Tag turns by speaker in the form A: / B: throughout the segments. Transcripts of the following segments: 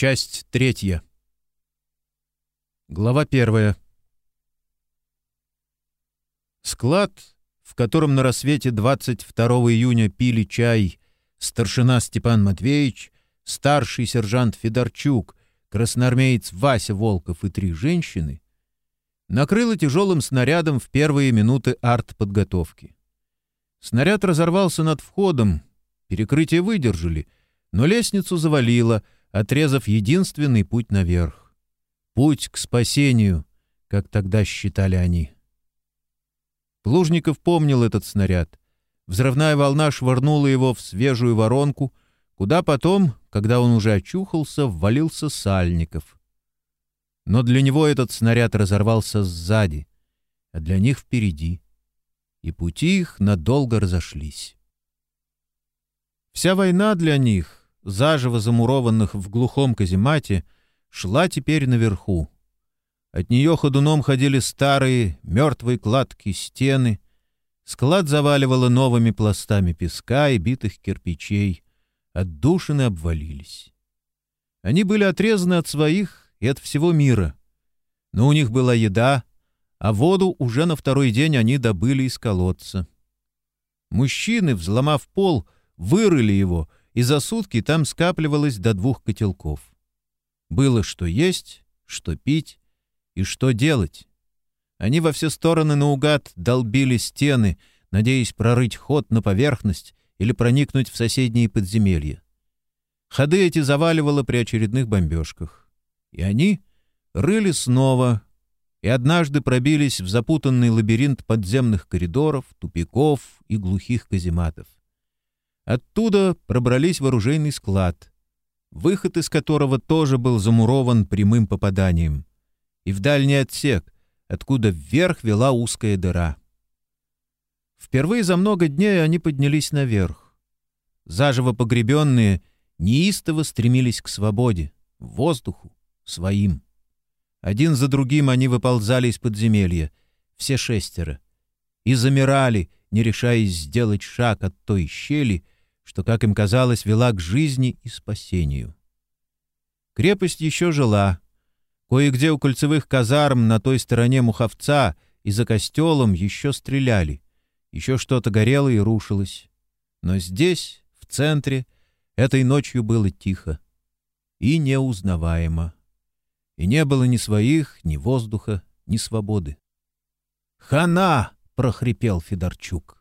A: Часть третья. Глава первая. Склад, в котором на рассвете 22 июня пили чай старшина Степан Матвеевич, старший сержант Федорчук, красноармеец Вася Волков и три женщины, накрыло тяжелым снарядом в первые минуты артподготовки. Снаряд разорвался над входом, перекрытие выдержали, но лестницу завалило — отрезав единственный путь наверх. Путь к спасению, как тогда считали они. Плужников помнил этот снаряд. Взрывная волна швырнула его в свежую воронку, куда потом, когда он уже очухался, ввалился Сальников. Но для него этот снаряд разорвался сзади, а для них впереди, и пути их надолго разошлись. Вся война для них заживо замурованных в глухом каземате, шла теперь наверху. От нее ходуном ходили старые, мертвые кладки стены. Склад заваливало новыми пластами песка и битых кирпичей. Отдушины обвалились. Они были отрезаны от своих и от всего мира. Но у них была еда, а воду уже на второй день они добыли из колодца. Мужчины, взломав пол, вырыли его — и за сутки там скапливалось до двух котелков. Было что есть, что пить и что делать. Они во все стороны наугад долбили стены, надеясь прорыть ход на поверхность или проникнуть в соседние подземелья. Ходы эти заваливало при очередных бомбежках. И они рыли снова, и однажды пробились в запутанный лабиринт подземных коридоров, тупиков и глухих казематов. Оттуда пробрались в оружейный склад, выход из которого тоже был замурован прямым попаданием, и в дальний отсек, откуда вверх вела узкая дыра. Впервые за много дней они поднялись наверх. Заживо погребенные неистово стремились к свободе, воздуху, своим. Один за другим они выползали из подземелья, все шестеро, и замирали, не решаясь сделать шаг от той щели, что, как им казалось, вела к жизни и спасению. Крепость еще жила. Кое-где у кольцевых казарм на той стороне Муховца и за костелом еще стреляли. Еще что-то горело и рушилось. Но здесь, в центре, этой ночью было тихо и неузнаваемо. И не было ни своих, ни воздуха, ни свободы. «Хана!» — прохрипел Федорчук.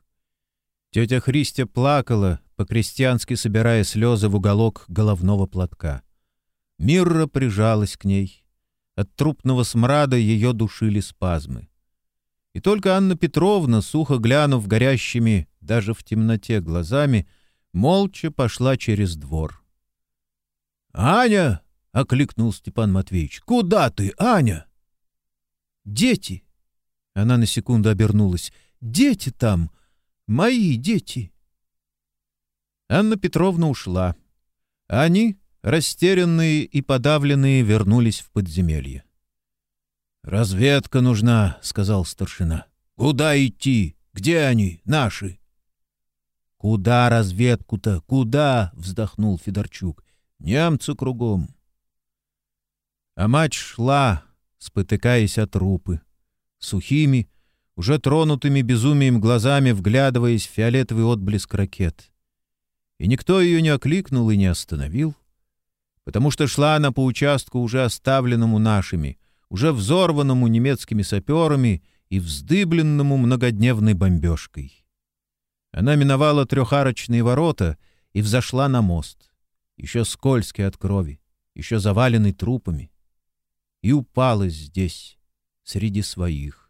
A: Тетя Христя плакала, по-крестьянски собирая слезы в уголок головного платка. Мирра прижалась к ней. От трупного смрада ее душили спазмы. И только Анна Петровна, сухо глянув горящими даже в темноте глазами, молча пошла через двор. «Аня!» — окликнул Степан Матвеевич. «Куда ты, Аня?» «Дети!» — она на секунду обернулась. «Дети там! Мои дети!» Анна Петровна ушла. Они, растерянные и подавленные, вернулись в подземелье. «Разведка нужна», — сказал старшина. «Куда идти? Где они, наши?» «Куда разведку-то? Куда?» — вздохнул Федорчук. «Немцы кругом». А мать шла, спотыкаясь от трупы, сухими, уже тронутыми безумием глазами, вглядываясь в фиолетовый отблеск ракет и никто ее не окликнул и не остановил, потому что шла она по участку, уже оставленному нашими, уже взорванному немецкими саперами и вздыбленному многодневной бомбежкой. Она миновала трехарочные ворота и взошла на мост, еще скользкий от крови, еще заваленный трупами, и упала здесь, среди своих,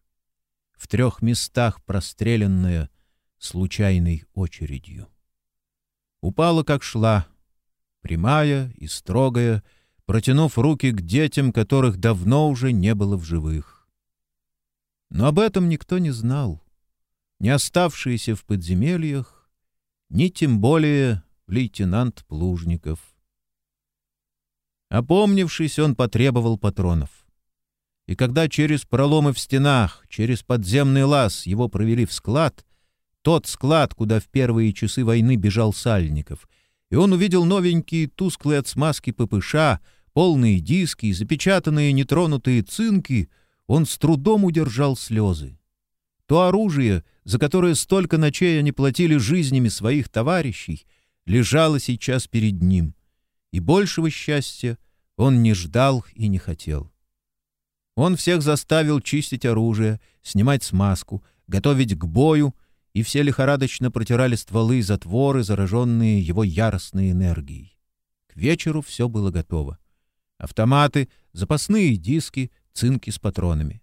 A: в трех местах простреленная случайной очередью упала, как шла, прямая и строгая, протянув руки к детям, которых давно уже не было в живых. Но об этом никто не знал, не оставшиеся в подземельях, ни тем более лейтенант Плужников. Опомнившись, он потребовал патронов. И когда через проломы в стенах, через подземный лаз его провели в склад, тот склад, куда в первые часы войны бежал Сальников, и он увидел новенькие, тусклые от смазки ППШ, полные диски запечатанные нетронутые цинки, он с трудом удержал слезы. То оружие, за которое столько ночей они платили жизнями своих товарищей, лежало сейчас перед ним, и большего счастья он не ждал и не хотел. Он всех заставил чистить оружие, снимать смазку, готовить к бою, и все лихорадочно протирали стволы и затворы, зараженные его яростной энергией. К вечеру все было готово. Автоматы, запасные диски, цинки с патронами.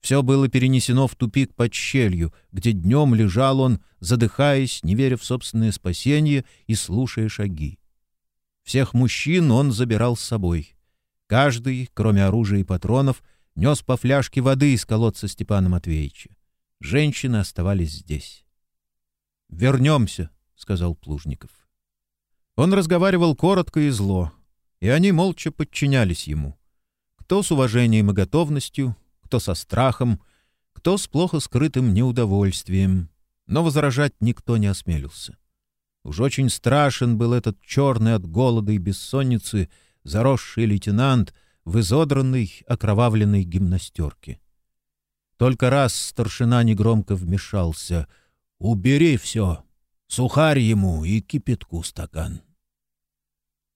A: Все было перенесено в тупик под щелью, где днем лежал он, задыхаясь, не веря в собственное спасение и слушая шаги. Всех мужчин он забирал с собой. Каждый, кроме оружия и патронов, нес по фляжке воды из колодца Степана Матвеевича. Женщины оставались здесь. «Вернемся», — сказал Плужников. Он разговаривал коротко и зло, и они молча подчинялись ему. Кто с уважением и готовностью, кто со страхом, кто с плохо скрытым неудовольствием. Но возражать никто не осмелился. Уж очень страшен был этот черный от голода и бессонницы заросший лейтенант в изодранной, окровавленной гимнастерке. Только раз старшина негромко вмешался. «Убери все! Сухарь ему и кипятку стакан!»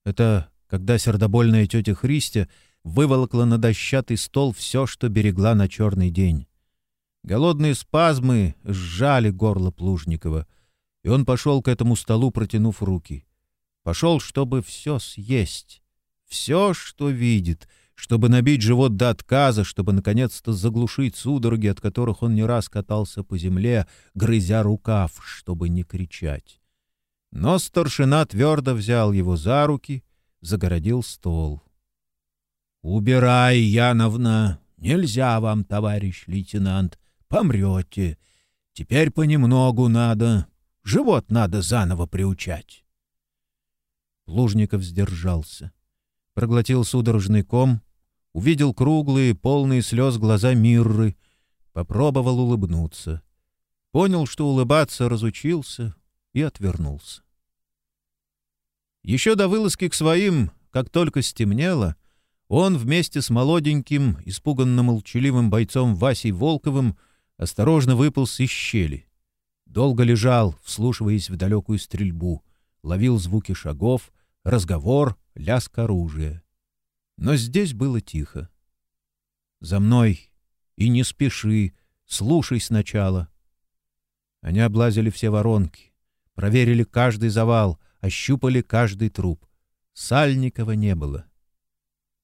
A: Это когда сердобольная тетя Христя выволокла на дощатый стол все, что берегла на черный день. Голодные спазмы сжали горло Плужникова, и он пошел к этому столу, протянув руки. Пошел, чтобы все съесть, все, что видит — чтобы набить живот до отказа, чтобы наконец-то заглушить судороги, от которых он не раз катался по земле, грызя рукав, чтобы не кричать. Но старшина твердо взял его за руки, загородил стол. — Убирай, Яновна! Нельзя вам, товарищ лейтенант, помрете. Теперь понемногу надо, живот надо заново приучать. Плужников сдержался. Проглотил судорожный ком — увидел круглые, полные слез глаза Мирры, попробовал улыбнуться. Понял, что улыбаться разучился, и отвернулся. Еще до вылазки к своим, как только стемнело, он вместе с молоденьким, испуганно молчаливым бойцом Васей Волковым осторожно выполз из щели. Долго лежал, вслушиваясь в далекую стрельбу, ловил звуки шагов, разговор, лязг оружия. Но здесь было тихо. «За мной! И не спеши! Слушай сначала!» Они облазили все воронки, проверили каждый завал, ощупали каждый труп. Сальникова не было.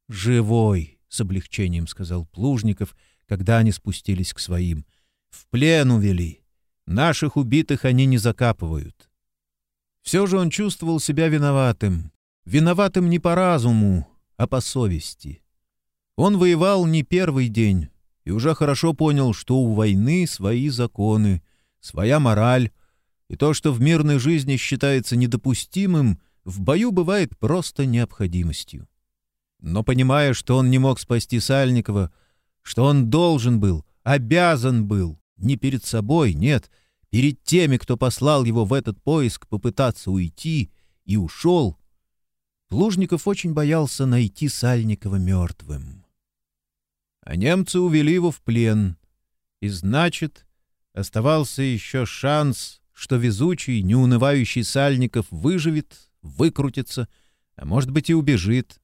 A: «Живой!» — с облегчением сказал Плужников, когда они спустились к своим. «В плен увели. Наших убитых они не закапывают». Все же он чувствовал себя виноватым. Виноватым не по разуму, а по совести. Он воевал не первый день и уже хорошо понял, что у войны свои законы, своя мораль, и то, что в мирной жизни считается недопустимым, в бою бывает просто необходимостью. Но понимая, что он не мог спасти Сальникова, что он должен был, обязан был, не перед собой, нет, перед теми, кто послал его в этот поиск попытаться уйти, и ушел, Плужников очень боялся найти Сальникова мертвым. А немцы увели его в плен, и, значит, оставался еще шанс, что везучий, неунывающий Сальников выживет, выкрутится, а может быть и убежит.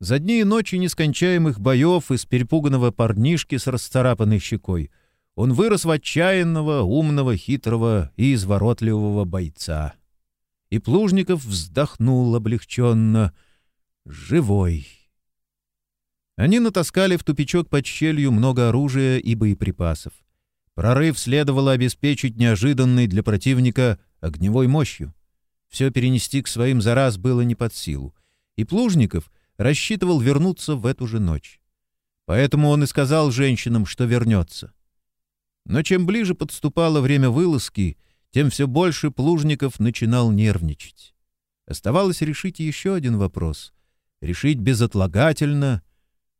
A: За дни и ночи нескончаемых боев из перепуганного парнишки с расцарапанной щекой он вырос в отчаянного, умного, хитрого и изворотливого бойца и Плужников вздохнул облегченно. «Живой!» Они натаскали в тупичок под щелью много оружия и боеприпасов. Прорыв следовало обеспечить неожиданной для противника огневой мощью. Все перенести к своим за раз было не под силу, и Плужников рассчитывал вернуться в эту же ночь. Поэтому он и сказал женщинам, что вернется. Но чем ближе подступало время вылазки, тем все больше Плужников начинал нервничать. Оставалось решить еще один вопрос. Решить безотлагательно,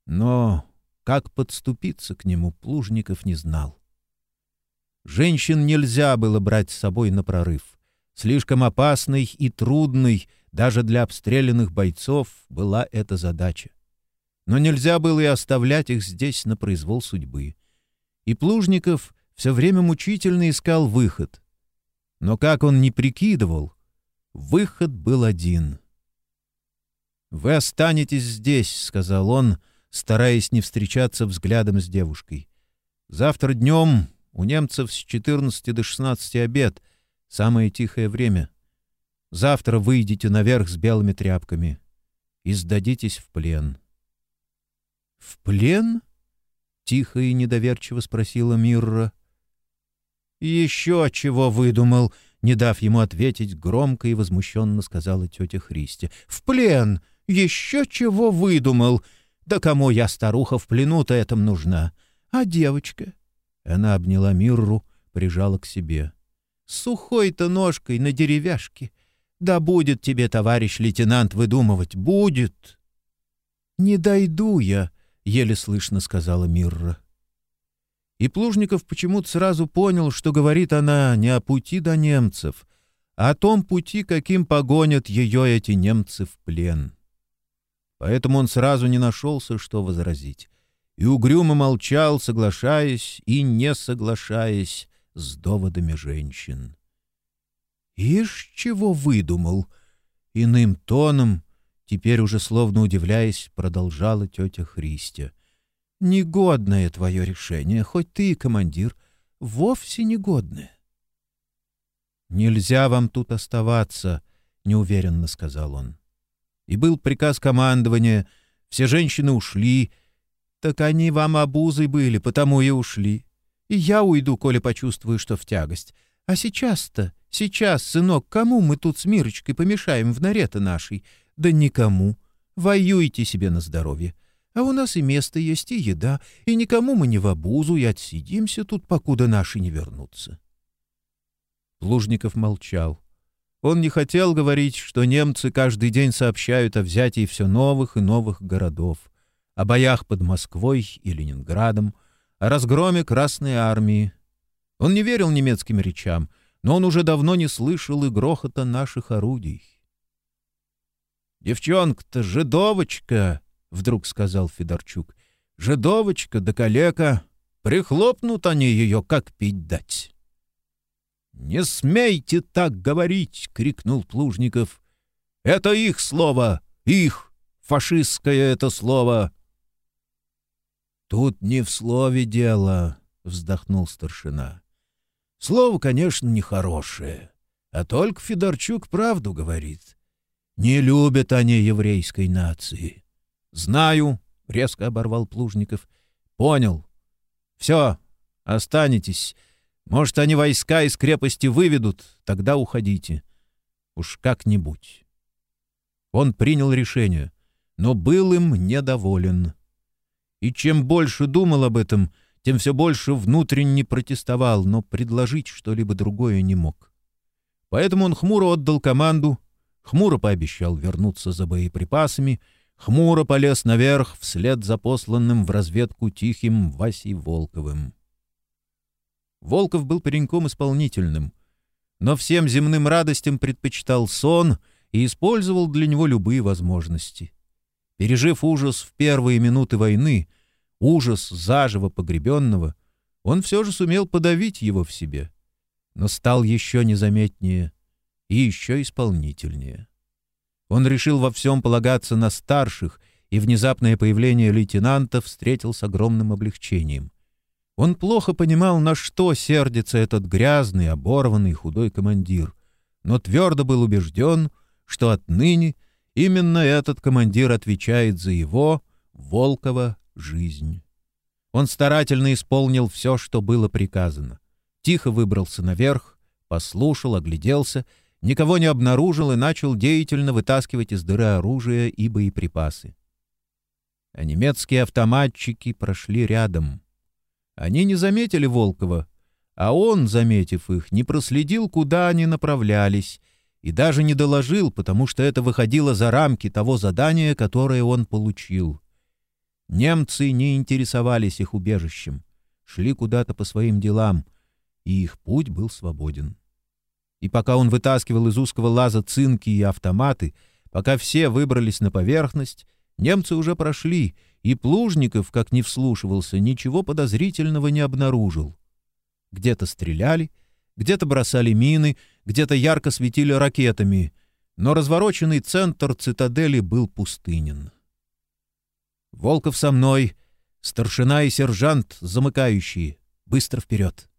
A: но как подступиться к нему Плужников не знал. Женщин нельзя было брать с собой на прорыв. Слишком опасный и трудный Даже для обстрелянных бойцов была эта задача. Но нельзя было и оставлять их здесь на произвол судьбы. И Плужников все время мучительно искал выход. Но как он не прикидывал, выход был один. «Вы останетесь здесь», — сказал он, стараясь не встречаться взглядом с девушкой. «Завтра днем у немцев с 14 до 16 обед, самое тихое время. Завтра выйдете наверх с белыми тряпками и сдадитесь в плен». «В плен?» — тихо и недоверчиво спросила Мирра. «Еще чего выдумал!» — не дав ему ответить, громко и возмущенно сказала тетя Христи. «В плен! Еще чего выдумал! Да кому я, старуха, в плену-то этом нужна? А девочка?» Она обняла Мирру, прижала к себе. «Сухой-то ножкой на деревяшке. Да будет тебе, товарищ лейтенант, выдумывать, будет!» «Не дойду я!» — еле слышно сказала Мирра. И Плужников почему-то сразу понял, что говорит она не о пути до немцев, а о том пути, каким погонят ее эти немцы в плен. Поэтому он сразу не нашелся, что возразить, и угрюмо молчал, соглашаясь и не соглашаясь с доводами женщин. «Ишь, чего выдумал!» Иным тоном, Теперь уже словно удивляясь, продолжала тетя Христя. «Негодное твое решение, хоть ты и командир, вовсе негодное». «Нельзя вам тут оставаться», — неуверенно сказал он. И был приказ командования, все женщины ушли. Так они вам обузой были, потому и ушли. И я уйду, коли почувствую, что в тягость. А сейчас-то, сейчас, сынок, кому мы тут с Мирочкой помешаем в норе-то нашей? Да никому. Воюйте себе на здоровье. А у нас и место есть, и еда, и никому мы не в обузу, и отсидимся тут, покуда наши не вернутся. Плужников молчал. Он не хотел говорить, что немцы каждый день сообщают о взятии все новых и новых городов, о боях под Москвой и Ленинградом, о разгроме Красной Армии. Он не верил немецким речам, но он уже давно не слышал и грохота наших орудий. «Девчонка-то жидовочка!» — вдруг сказал Федорчук. «Жидовочка да калека! Прихлопнут они ее, как пить дать!» «Не смейте так говорить!» — крикнул Плужников. «Это их слово! Их! Фашистское это слово!» «Тут не в слове дело», — вздохнул старшина. «Слово, конечно, нехорошее, а только Федорчук правду говорит. Не любят они еврейской нации. Знаю, — резко оборвал Плужников. Понял. Все, останетесь. Может, они войска из крепости выведут, тогда уходите. Уж как-нибудь. Он принял решение, но был им недоволен. И чем больше думал об этом, тем все больше внутренне протестовал, но предложить что-либо другое не мог. Поэтому он хмуро отдал команду — хмуро пообещал вернуться за боеприпасами, хмуро полез наверх вслед за посланным в разведку тихим Васей Волковым. Волков был пареньком исполнительным, но всем земным радостям предпочитал сон и использовал для него любые возможности. Пережив ужас в первые минуты войны, ужас заживо погребенного, он все же сумел подавить его в себе, но стал еще незаметнее и еще исполнительнее. Он решил во всем полагаться на старших, и внезапное появление лейтенанта встретил с огромным облегчением. Он плохо понимал, на что сердится этот грязный, оборванный, худой командир, но твердо был убежден, что отныне именно этот командир отвечает за его, Волкова, жизнь. Он старательно исполнил все, что было приказано. Тихо выбрался наверх, послушал, огляделся — никого не обнаружил и начал деятельно вытаскивать из дыры оружие и боеприпасы. А немецкие автоматчики прошли рядом. Они не заметили Волкова, а он, заметив их, не проследил, куда они направлялись, и даже не доложил, потому что это выходило за рамки того задания, которое он получил. Немцы не интересовались их убежищем, шли куда-то по своим делам, и их путь был свободен. И пока он вытаскивал из узкого лаза цинки и автоматы, пока все выбрались на поверхность, немцы уже прошли, и Плужников, как не вслушивался, ничего подозрительного не обнаружил. Где-то стреляли, где-то бросали мины, где-то ярко светили ракетами, но развороченный центр цитадели был пустынен. «Волков со мной, старшина и сержант, замыкающие, быстро вперед!»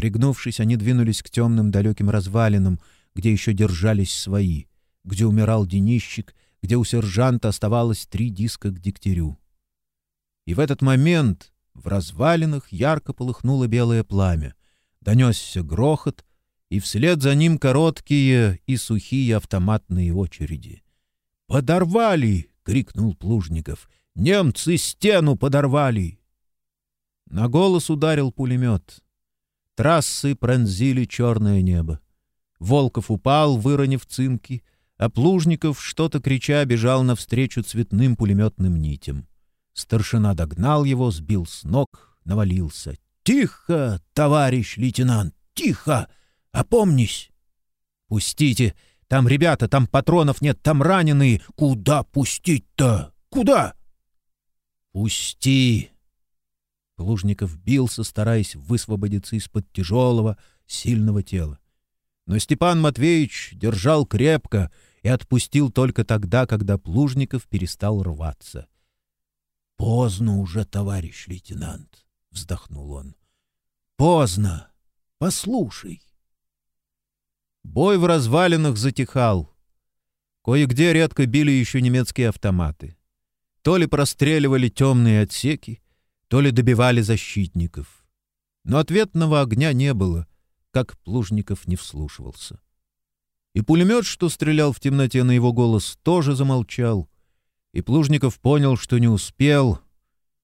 A: Пригнувшись, они двинулись к темным далеким развалинам, где еще держались свои, где умирал денищик, где у сержанта оставалось три диска к дегтярю. И в этот момент в развалинах ярко полыхнуло белое пламя. Донесся грохот, и вслед за ним короткие и сухие автоматные очереди. «Подорвали!» — крикнул Плужников. «Немцы стену подорвали!» На голос ударил пулемет. Трассы пронзили черное небо. Волков упал, выронив цинки, а Плужников, что-то крича, бежал навстречу цветным пулеметным нитям. Старшина догнал его, сбил с ног, навалился. «Тихо, товарищ лейтенант, тихо! Опомнись!» «Пустите! Там ребята, там патронов нет, там раненые! Куда пустить-то? Куда?» «Пусти!» Плужников бился, стараясь высвободиться из-под тяжелого, сильного тела. Но Степан Матвеевич держал крепко и отпустил только тогда, когда Плужников перестал рваться. «Поздно уже, товарищ лейтенант», — вздохнул он. «Поздно. Послушай». Бой в развалинах затихал. Кое-где редко били еще немецкие автоматы. То ли простреливали темные отсеки, то ли добивали защитников. Но ответного огня не было, как Плужников не вслушивался. И пулемет, что стрелял в темноте на его голос, тоже замолчал — и Плужников понял, что не успел,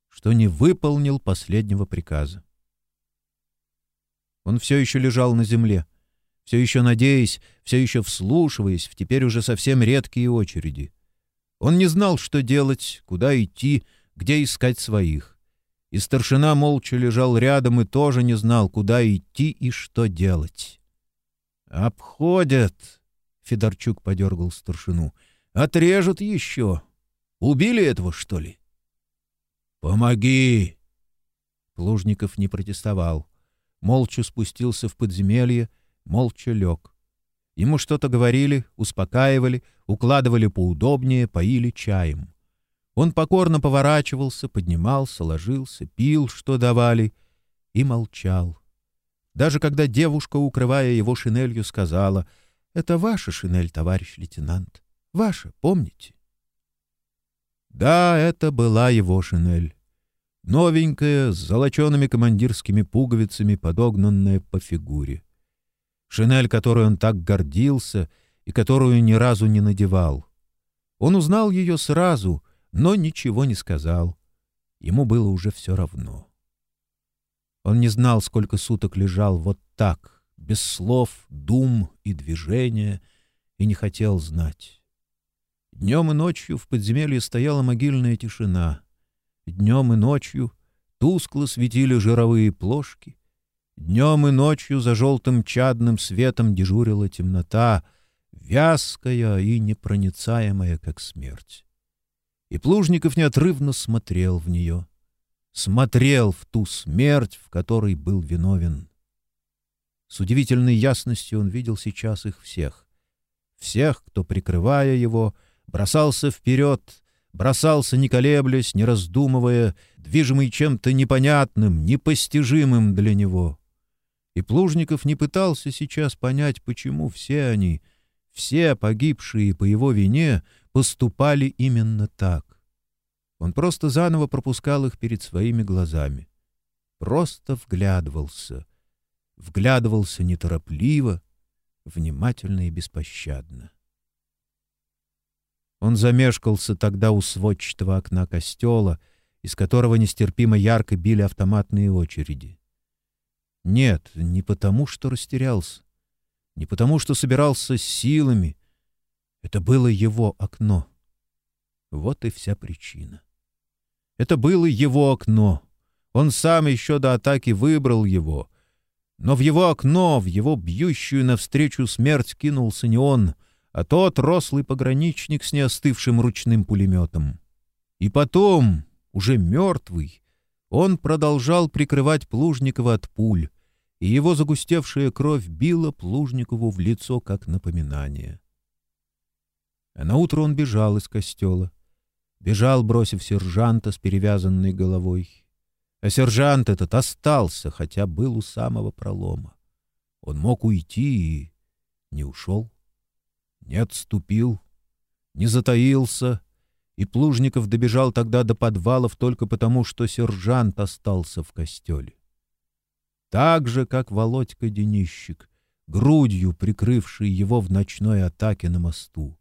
A: что не выполнил последнего приказа. Он все еще лежал на земле, все еще надеясь, все еще вслушиваясь в теперь уже совсем редкие очереди. Он не знал, что делать, куда идти, где искать своих. И старшина молча лежал рядом и тоже не знал, куда идти и что делать. «Обходят!» — Федорчук подергал старшину. «Отрежут еще!» Убили этого, что ли? Помоги! Плужников не протестовал. Молча спустился в подземелье, молча лег. Ему что-то говорили, успокаивали, укладывали поудобнее, поили чаем. Он покорно поворачивался, поднимался, ложился, пил, что давали, и молчал. Даже когда девушка, укрывая его шинелью, сказала, «Это ваша шинель, товарищ лейтенант, ваша, помните?» Да, это была его шинель. Новенькая, с золочеными командирскими пуговицами, подогнанная по фигуре. Шинель, которой он так гордился и которую ни разу не надевал. Он узнал ее сразу, но ничего не сказал. Ему было уже все равно. Он не знал, сколько суток лежал вот так, без слов, дум и движения, и не хотел знать. Днем и ночью в подземелье стояла могильная тишина. Днем и ночью тускло светили жировые плошки. Днем и ночью за желтым чадным светом дежурила темнота, вязкая и непроницаемая, как смерть. И Плужников неотрывно смотрел в нее. Смотрел в ту смерть, в которой был виновен. С удивительной ясностью он видел сейчас их всех. Всех, кто, прикрывая его, — бросался вперед, бросался, не колеблясь, не раздумывая, движимый чем-то непонятным, непостижимым для него. И Плужников не пытался сейчас понять, почему все они, все погибшие по его вине, поступали именно так. Он просто заново пропускал их перед своими глазами. Просто вглядывался. Вглядывался неторопливо, внимательно и беспощадно. Он замешкался тогда у сводчатого окна костела, из которого нестерпимо ярко били автоматные очереди. Нет, не потому, что растерялся, не потому, что собирался силами. Это было его окно. Вот и вся причина. Это было его окно. Он сам еще до атаки выбрал его. Но в его окно, в его бьющую навстречу смерть кинулся не он, а тот рослый пограничник с неостывшим ручным пулеметом. И потом, уже мертвый, он продолжал прикрывать Плужникова от пуль, и его загустевшая кровь била Плужникову в лицо, как напоминание. А наутро он бежал из костела. Бежал, бросив сержанта с перевязанной головой. А сержант этот остался, хотя был у самого пролома. Он мог уйти и не ушел, не отступил, не затаился, и Плужников добежал тогда до подвалов только потому, что сержант остался в костеле. Так же, как Володька Денищик, грудью прикрывший его в ночной атаке на мосту.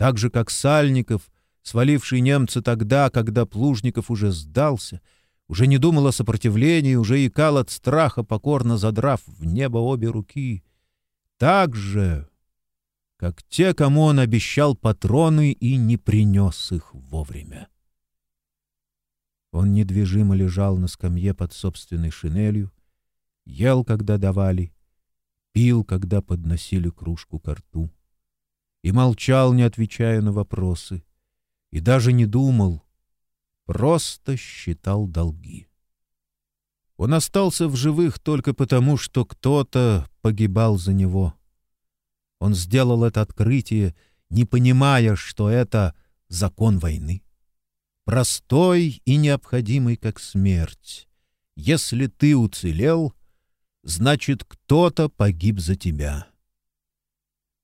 A: Так же, как Сальников, сваливший немца тогда, когда Плужников уже сдался — уже не думал о сопротивлении, уже икал от страха, покорно задрав в небо обе руки. Так же, как те, кому он обещал патроны и не принес их вовремя. Он недвижимо лежал на скамье под собственной шинелью, ел, когда давали, пил, когда подносили кружку ко рту, и молчал, не отвечая на вопросы, и даже не думал — просто считал долги. Он остался в живых только потому, что кто-то погибал за него. Он сделал это открытие, не понимая, что это закон войны. Простой и необходимый, как смерть. Если ты уцелел, значит, кто-то погиб за тебя.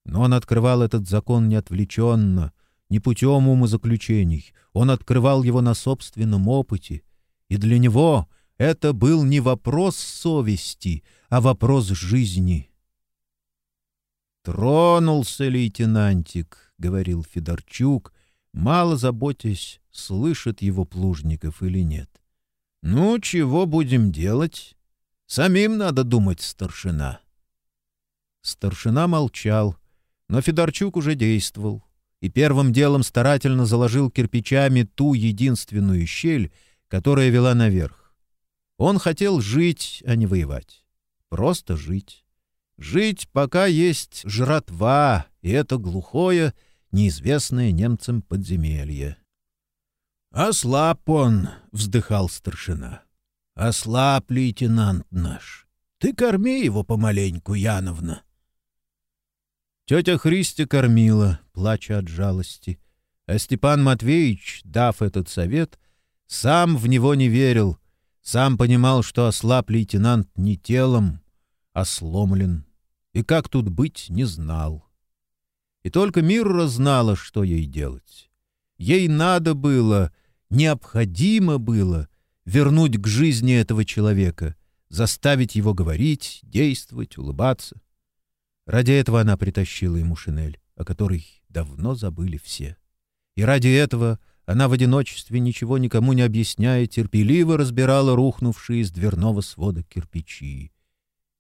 A: Но он открывал этот закон неотвлеченно, не путем умозаключений, он открывал его на собственном опыте, и для него это был не вопрос совести, а вопрос жизни. «Тронулся лейтенантик», — говорил Федорчук, мало заботясь, слышит его Плужников или нет. «Ну, чего будем делать? Самим надо думать, старшина». Старшина молчал, но Федорчук уже действовал и первым делом старательно заложил кирпичами ту единственную щель, которая вела наверх. Он хотел жить, а не воевать. Просто жить. Жить, пока есть жратва, и это глухое, неизвестное немцам подземелье. «Ослаб он!» — вздыхал старшина. «Ослаб, лейтенант наш! Ты корми его помаленьку, Яновна!» Тетя Христя кормила, плача от жалости. А Степан Матвеевич, дав этот совет, сам в него не верил, сам понимал, что ослаб лейтенант не телом, а сломлен, и как тут быть не знал. И только Мирра знала, что ей делать. Ей надо было, необходимо было вернуть к жизни этого человека, заставить его говорить, действовать, улыбаться. Ради этого она притащила ему шинель, о которой давно забыли все. И ради этого она в одиночестве, ничего никому не объясняя, терпеливо разбирала рухнувшие из дверного свода кирпичи.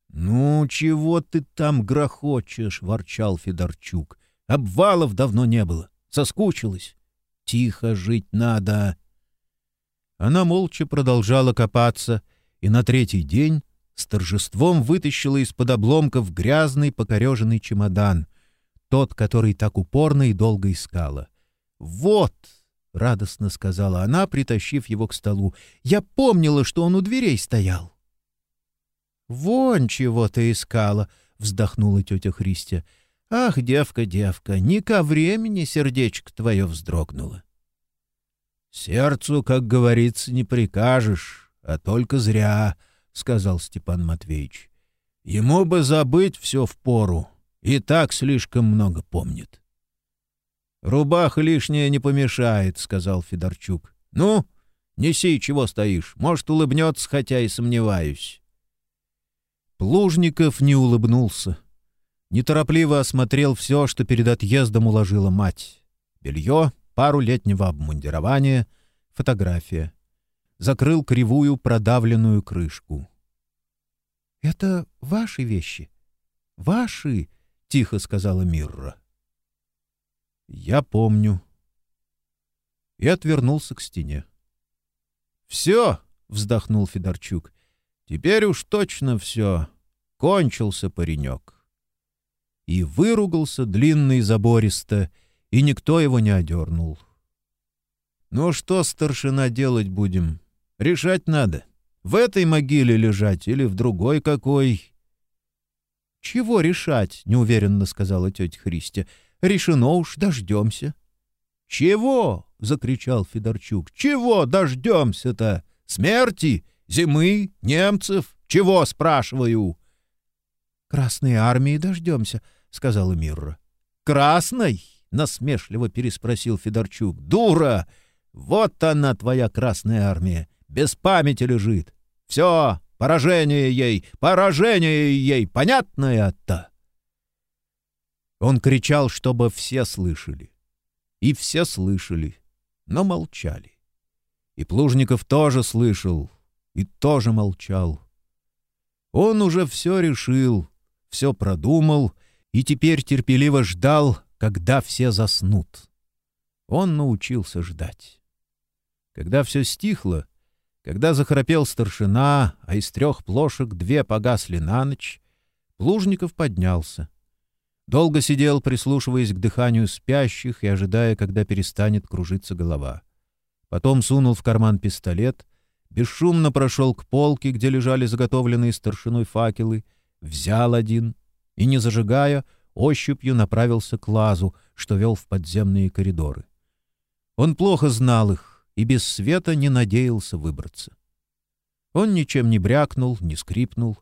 A: «Ну, чего ты там грохочешь?» — ворчал Федорчук. «Обвалов давно не было. Соскучилась. Тихо жить надо». Она молча продолжала копаться, и на третий день с торжеством вытащила из-под обломков грязный покореженный чемодан, тот, который так упорно и долго искала. «Вот!» — радостно сказала она, притащив его к столу. «Я помнила, что он у дверей стоял». «Вон чего ты искала!» — вздохнула тетя Христя. «Ах, девка, девка, не ко времени сердечко твое вздрогнуло». «Сердцу, как говорится, не прикажешь, а только зря», — сказал Степан Матвеевич. — Ему бы забыть все в пору, и так слишком много помнит. — Рубаха лишняя не помешает, — сказал Федорчук. — Ну, неси, чего стоишь, может, улыбнется, хотя и сомневаюсь. Плужников не улыбнулся. Неторопливо осмотрел все, что перед отъездом уложила мать. Белье, пару летнего обмундирования, фотография закрыл кривую продавленную крышку. — Это ваши вещи? — Ваши? — тихо сказала Мирра. — Я помню. И отвернулся к стене. — Все! — вздохнул Федорчук. — Теперь уж точно все. кончился паренек. И выругался длинно и забористо, и никто его не одернул. Ну что, старшина, делать будем? Решать надо. В этой могиле лежать или в другой какой? Чего решать? неуверенно сказала тетя Христя. Решено уж, дождемся. Чего? закричал Федорчук. Чего дождемся-то? Смерти? Зимы? Немцев? Чего, спрашиваю? Красной армии дождемся, сказала Мирра. Красной? насмешливо переспросил Федорчук. Дура! Вот она, твоя Красная Армия, без памяти лежит. Все, поражение ей, поражение ей, понятно это?» Он кричал, чтобы все слышали. И все слышали, но молчали. И Плужников тоже слышал и тоже молчал. Он уже все решил, все продумал и теперь терпеливо ждал, когда все заснут. Он научился ждать. Когда все стихло, когда захрапел старшина, а из трех плошек две погасли на ночь, Плужников поднялся. Долго сидел, прислушиваясь к дыханию спящих и ожидая, когда перестанет кружиться голова. Потом сунул в карман пистолет, бесшумно прошел к полке, где лежали заготовленные старшиной факелы, взял один и, не зажигая, ощупью направился к лазу, что вел в подземные коридоры. Он плохо знал их, и без света не надеялся выбраться. Он ничем не брякнул, не скрипнул.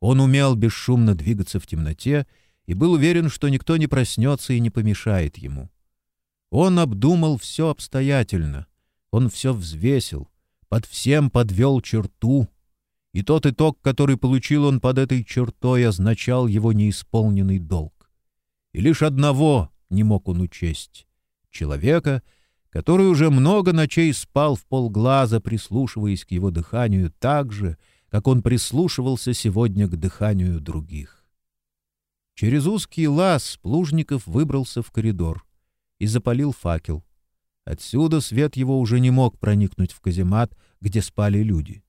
A: Он умел бесшумно двигаться в темноте и был уверен, что никто не проснется и не помешает ему. Он обдумал все обстоятельно, он все взвесил, под всем подвел черту, и тот итог, который получил он под этой чертой, означал его неисполненный долг. И лишь одного не мог он учесть — человека — который уже много ночей спал в полглаза, прислушиваясь к его дыханию так же, как он прислушивался сегодня к дыханию других. Через узкий лаз Плужников выбрался в коридор и запалил факел. Отсюда свет его уже не мог проникнуть в каземат, где спали люди.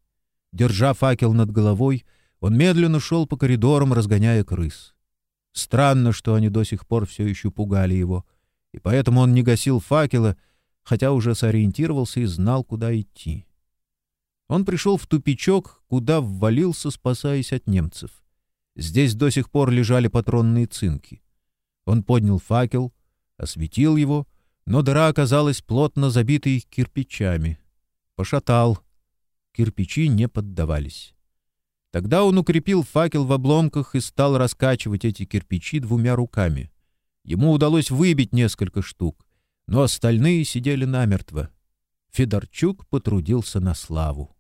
A: Держа факел над головой, он медленно шел по коридорам, разгоняя крыс. Странно, что они до сих пор все еще пугали его, и поэтому он не гасил факела, хотя уже сориентировался и знал, куда идти. Он пришел в тупичок, куда ввалился, спасаясь от немцев. Здесь до сих пор лежали патронные цинки. Он поднял факел, осветил его, но дыра оказалась плотно забитой кирпичами. Пошатал. Кирпичи не поддавались. Тогда он укрепил факел в обломках и стал раскачивать эти кирпичи двумя руками. Ему удалось выбить несколько штук но остальные сидели намертво. Федорчук потрудился на славу.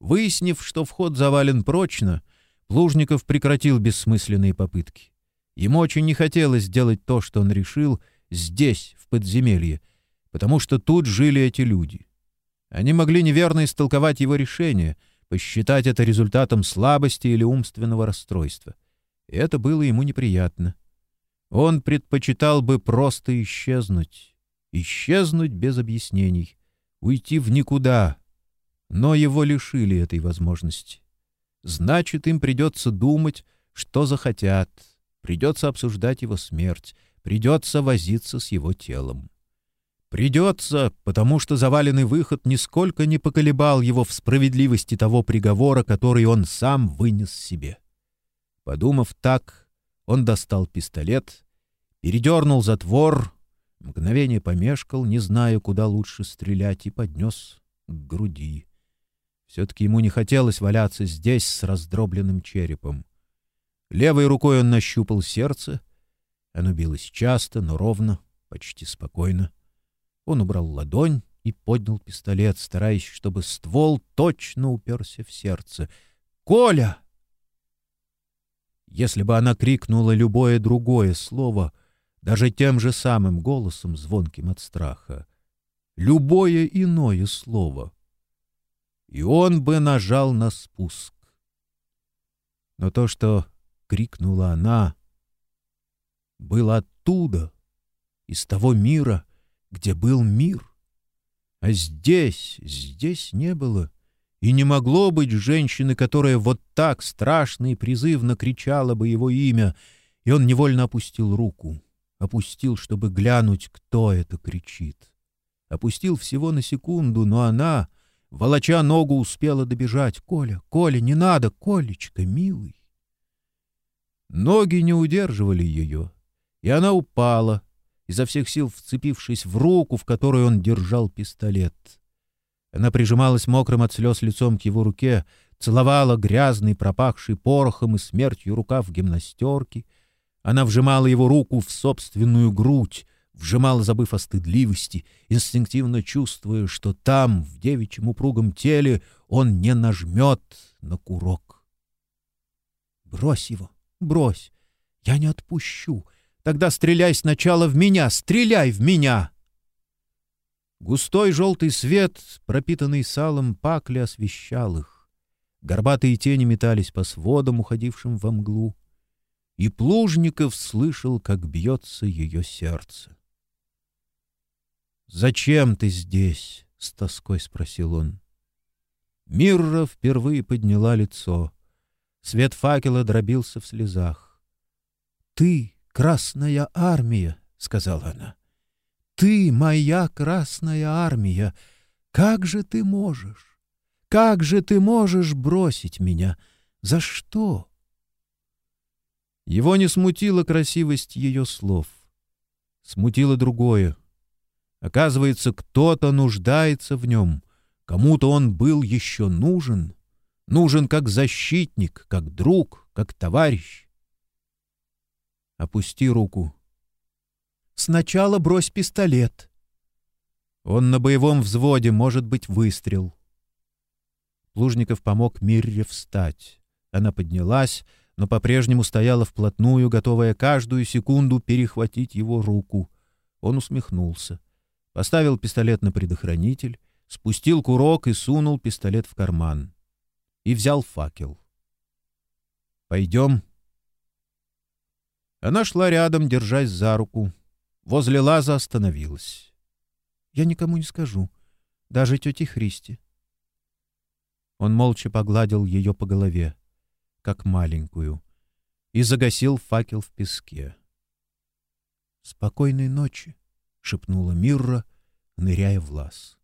A: Выяснив, что вход завален прочно, Плужников прекратил бессмысленные попытки. Ему очень не хотелось сделать то, что он решил, здесь, в подземелье, потому что тут жили эти люди. Они могли неверно истолковать его решение, посчитать это результатом слабости или умственного расстройства. И это было ему неприятно. Он предпочитал бы просто исчезнуть, исчезнуть без объяснений, уйти в никуда, но его лишили этой возможности. Значит, им придется думать, что захотят, придется обсуждать его смерть, придется возиться с его телом. Придется, потому что заваленный выход нисколько не поколебал его в справедливости того приговора, который он сам вынес себе. Подумав так, он достал пистолет передернул затвор, мгновение помешкал, не зная, куда лучше стрелять, и поднес к груди. Все-таки ему не хотелось валяться здесь с раздробленным черепом. Левой рукой он нащупал сердце. Оно билось часто, но ровно, почти спокойно. Он убрал ладонь и поднял пистолет, стараясь, чтобы ствол точно уперся в сердце. «Коля!» Если бы она крикнула любое другое слово — даже тем же самым голосом, звонким от страха, любое иное слово, и он бы нажал на спуск. Но то, что крикнула она, было оттуда, из того мира, где был мир. А здесь, здесь не было и не могло быть женщины, которая вот так страшно и призывно кричала бы его имя, и он невольно опустил руку. Опустил, чтобы глянуть, кто это кричит. Опустил всего на секунду, но она, волоча ногу, успела добежать. «Коля, Коля, не надо, Колечка, милый!» Ноги не удерживали ее, и она упала, изо всех сил вцепившись в руку, в которой он держал пистолет. Она прижималась мокрым от слез лицом к его руке, целовала грязный, пропахший порохом и смертью рукав гимнастерки. Она вжимала его руку в собственную грудь, вжимала, забыв о стыдливости, инстинктивно чувствуя, что там, в девичьем упругом теле, он не нажмет на курок. «Брось его, брось! Я не отпущу! Тогда стреляй сначала в меня! Стреляй в меня!» Густой желтый свет, пропитанный салом пакли, освещал их. Горбатые тени метались по сводам, уходившим во мглу. И Плужников слышал, как бьется ее сердце. «Зачем ты здесь?» — с тоской спросил он. Мирра впервые подняла лицо. Свет факела дробился в слезах. «Ты — Красная Армия!» — сказала она. Ты моя Красная Армия! Как же ты можешь? Как же ты можешь бросить меня? За что?» Его не смутила красивость ее слов. Смутило другое. Оказывается, кто-то нуждается в нем, кому-то он был еще нужен. Нужен как защитник, как друг, как товарищ. Опусти руку, Сначала брось пистолет. Он на боевом взводе, может быть, выстрел. Плужников помог Мирре встать. Она поднялась, но по-прежнему стояла вплотную, готовая каждую секунду перехватить его руку. Он усмехнулся. Поставил пистолет на предохранитель, спустил курок и сунул пистолет в карман. И взял факел. «Пойдем». Она шла рядом, держась за руку. Возле лаза остановилась. «Я никому не скажу, даже тете Христи». Он молча погладил ее по голове, как маленькую, и загасил факел в песке. «Спокойной ночи», — шепнула Мирра, ныряя в лаз.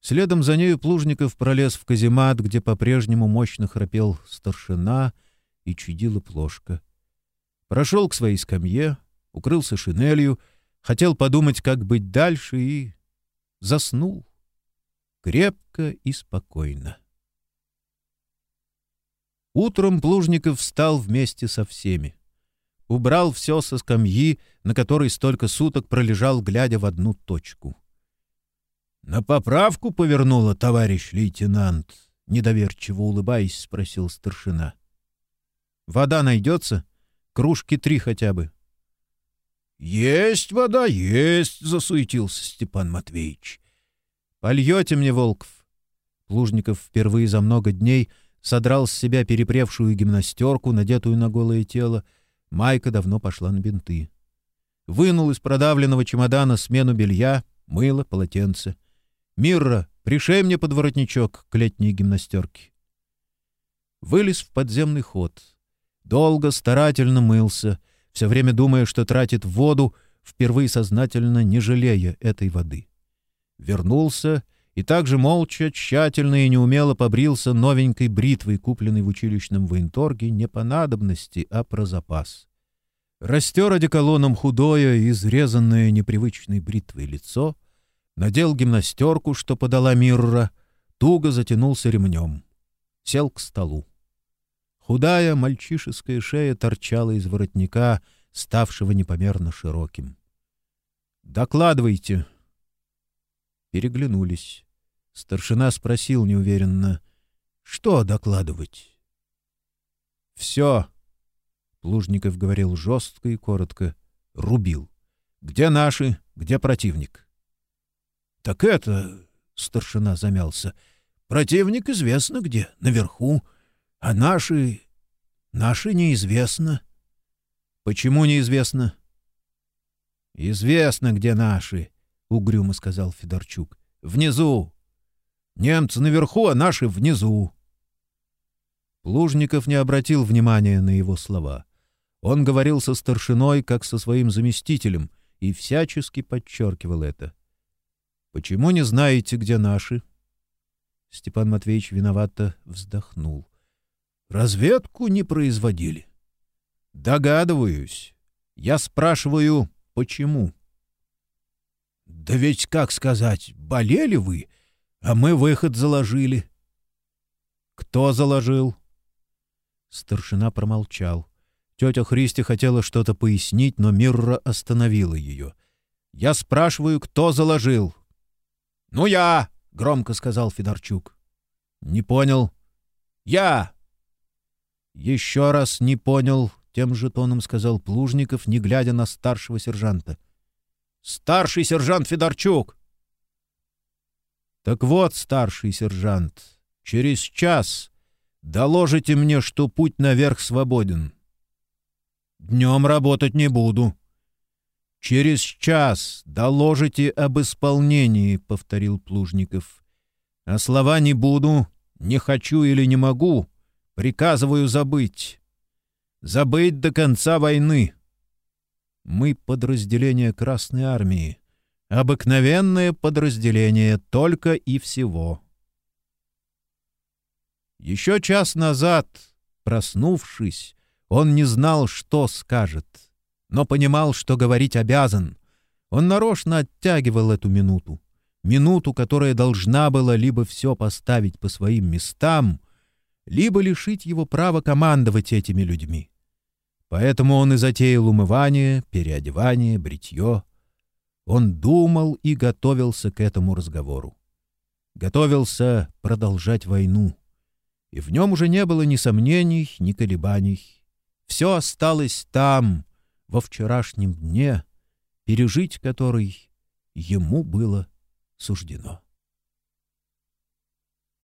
A: Следом за нею Плужников пролез в каземат, где по-прежнему мощно храпел старшина и чудила плошка. Прошел к своей скамье, укрылся шинелью, хотел подумать, как быть дальше, и заснул. Крепко и спокойно. Утром Плужников встал вместе со всеми. Убрал все со скамьи, на которой столько суток пролежал, глядя в одну точку. — На поправку повернула, товарищ лейтенант? — недоверчиво улыбаясь, спросил старшина. — Вода найдется? Кружки три хотя бы. «Есть вода, есть!» — засуетился Степан Матвеевич. «Польете мне, Волков?» Плужников впервые за много дней содрал с себя перепревшую гимнастерку, надетую на голое тело. Майка давно пошла на бинты. Вынул из продавленного чемодана смену белья, мыло, полотенце. «Мирра, пришей мне под воротничок к летней гимнастерке». Вылез в подземный ход. Долго, старательно мылся — все время думая, что тратит воду, впервые сознательно не жалея этой воды. Вернулся и также молча, тщательно и неумело побрился новенькой бритвой, купленной в училищном военторге не по надобности, а про запас. Растер одеколоном худое, изрезанное непривычной бритвой лицо, надел гимнастерку, что подала Мирра, туго затянулся ремнем. Сел к столу. Худая мальчишеская шея торчала из воротника, ставшего непомерно широким. «Докладывайте!» Переглянулись. Старшина спросил неуверенно. «Что докладывать?» «Все!» Плужников говорил жестко и коротко. «Рубил. Где наши, где противник?» «Так это...» — старшина замялся. «Противник известно где, наверху. А наши... наши неизвестно. Почему неизвестно? Известно, где наши, угрюмо сказал Федорчук. Внизу. Немцы наверху, а наши внизу. Плужников не обратил внимания на его слова. Он говорил со старшиной, как со своим заместителем, и всячески подчеркивал это. «Почему не знаете, где наши?» Степан Матвеевич виновато вздохнул. «Разведку не производили». «Догадываюсь. Я спрашиваю, почему?» «Да ведь, как сказать, болели вы, а мы выход заложили». «Кто заложил?» Старшина промолчал. Тетя Христи хотела что-то пояснить, но Мирра остановила ее. «Я спрашиваю, кто заложил?» «Ну, я!» — громко сказал Федорчук. «Не понял». «Я!» «Еще раз не понял», — тем же тоном сказал Плужников, не глядя на старшего сержанта. «Старший сержант Федорчук!» «Так вот, старший сержант, через час доложите мне, что путь наверх свободен». «Днем работать не буду». «Через час доложите об исполнении», — повторил Плужников. «А слова «не буду», «не хочу» или «не могу» приказываю забыть. Забыть до конца войны. Мы подразделение Красной Армии. Обыкновенное подразделение только и всего. Еще час назад, проснувшись, он не знал, что скажет, но понимал, что говорить обязан. Он нарочно оттягивал эту минуту. Минуту, которая должна была либо все поставить по своим местам, либо лишить его права командовать этими людьми. Поэтому он и затеял умывание, переодевание, бритье. Он думал и готовился к этому разговору. Готовился продолжать войну. И в нем уже не было ни сомнений, ни колебаний. Все осталось там, во вчерашнем дне, пережить который ему было суждено.